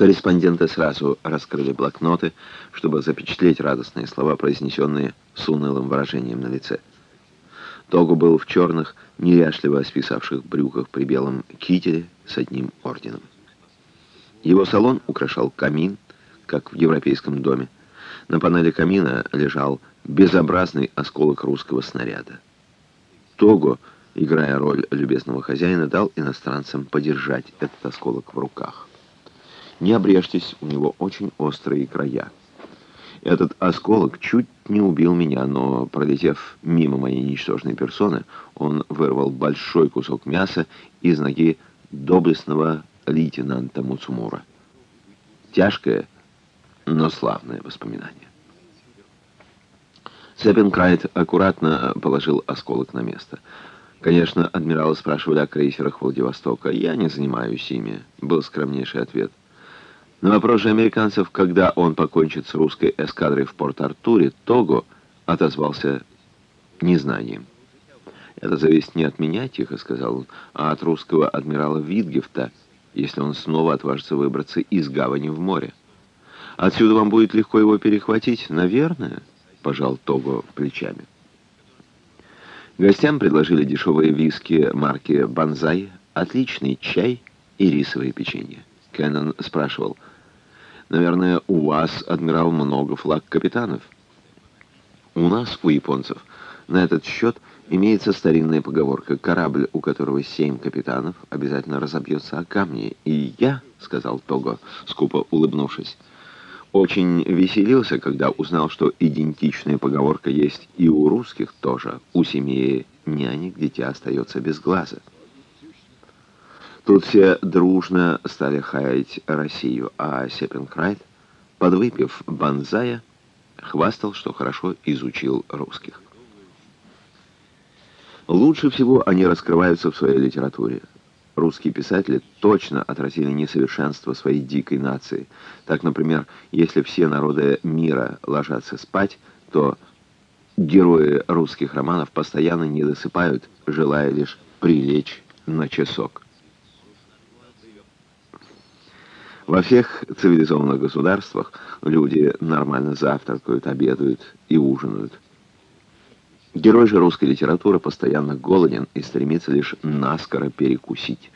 Корреспонденты сразу раскрыли блокноты, чтобы запечатлеть радостные слова, произнесенные с унылым выражением на лице. Тогу был в черных, неряшливо списавших брюках при белом кителе с одним орденом. Его салон украшал камин, как в европейском доме. На панели камина лежал безобразный осколок русского снаряда. Того, играя роль любезного хозяина, дал иностранцам подержать этот осколок в руках. Не обрежьтесь, у него очень острые края. Этот осколок чуть не убил меня, но, пролетев мимо моей ничтожной персоны, он вырвал большой кусок мяса из ноги доблестного лейтенанта Муцумура. Тяжкое, но славное воспоминание. Сеппенкрайт аккуратно положил осколок на место. Конечно, адмиралы спрашивали о крейсерах Владивостока. «Я не занимаюсь ими», — был скромнейший ответ. На вопрос же американцев, когда он покончит с русской эскадрой в Порт-Артуре, Того отозвался незнанием. «Это зависит не от меня», — тихо сказал он, «а от русского адмирала Витгефта, если он снова отважится выбраться из гавани в море. Отсюда вам будет легко его перехватить?» «Наверное», — пожал Того плечами. Гостям предложили дешевые виски марки «Бонзай», отличный чай и рисовое печенье. Кеннон спрашивал — Наверное, у вас, адмирал, много флаг капитанов. У нас, у японцев, на этот счет имеется старинная поговорка «Корабль, у которого семь капитанов, обязательно разобьется о камни». И я, — сказал Того, скупо улыбнувшись, — очень веселился, когда узнал, что идентичная поговорка есть и у русских тоже. У семьи нянек дитя остается без глаза. Тут все дружно стали хаять Россию, а Сеппенкрайт, подвыпив банзая, хвастал, что хорошо изучил русских. Лучше всего они раскрываются в своей литературе. Русские писатели точно отразили несовершенство своей дикой нации. Так, например, если все народы мира ложатся спать, то герои русских романов постоянно не досыпают, желая лишь прилечь на часок. Во всех цивилизованных государствах люди нормально завтракают, обедают и ужинают. Герой же русской литературы постоянно голоден и стремится лишь наскоро перекусить.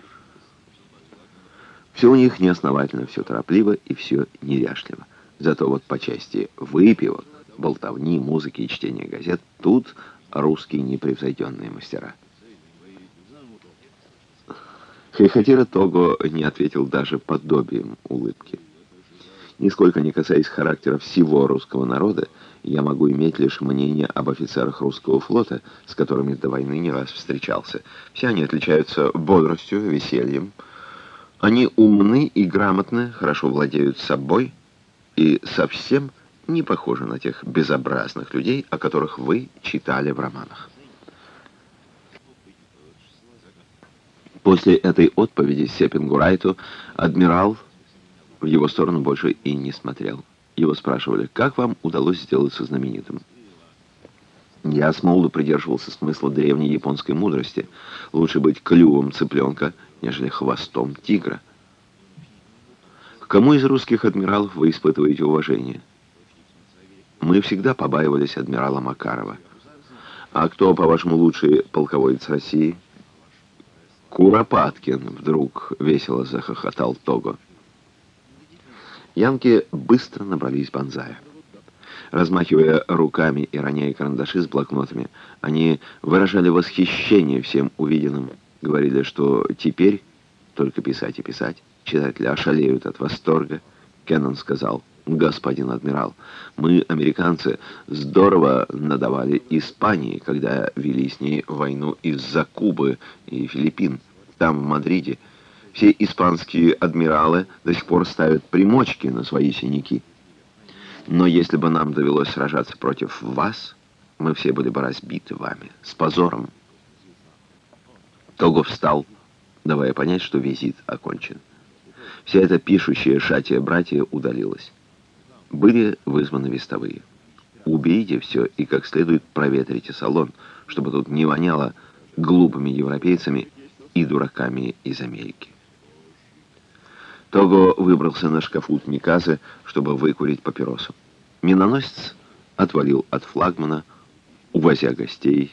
Все у них неосновательно, все торопливо и все неряшливо. Зато вот по части выпивок, болтовни, музыки и чтения газет тут русские непревзойденные мастера. Хейхатира Того не ответил даже подобием улыбки. Нисколько не касаясь характера всего русского народа, я могу иметь лишь мнение об офицерах русского флота, с которыми до войны не раз встречался. Все они отличаются бодростью, весельем. Они умны и грамотны, хорошо владеют собой и совсем не похожи на тех безобразных людей, о которых вы читали в романах. После этой отповеди Сеппингурайту адмирал в его сторону больше и не смотрел. Его спрашивали, как вам удалось сделаться знаменитым? Я с молоду придерживался смысла древней японской мудрости. Лучше быть клювом цыпленка, нежели хвостом тигра. К кому из русских адмиралов вы испытываете уважение? Мы всегда побаивались адмирала Макарова. А кто, по-вашему, лучший полководец России? «Куропаткин!» — вдруг весело захохотал Того. Янки быстро набрались банзая. Размахивая руками и роняя карандаши с блокнотами, они выражали восхищение всем увиденным, говорили, что теперь только писать и писать. Читатели ошалеют от восторга. Кеннон сказал, «Господин адмирал, мы, американцы, здорово надавали Испании, когда вели с ней войну из-за Кубы и Филиппин. Там, в Мадриде, все испанские адмиралы до сих пор ставят примочки на свои синяки. Но если бы нам довелось сражаться против вас, мы все были бы разбиты вами, с позором». Того встал, давая понять, что визит окончен. Вся эта пишущая шатия братья удалилась были вызваны вестовые. Убейте все и как следует проветрите салон, чтобы тут не воняло глупыми европейцами и дураками из Америки. Того выбрался на шкафут Миказы, чтобы выкурить папиросу. Миноносец отвалил от флагмана, увозя гостей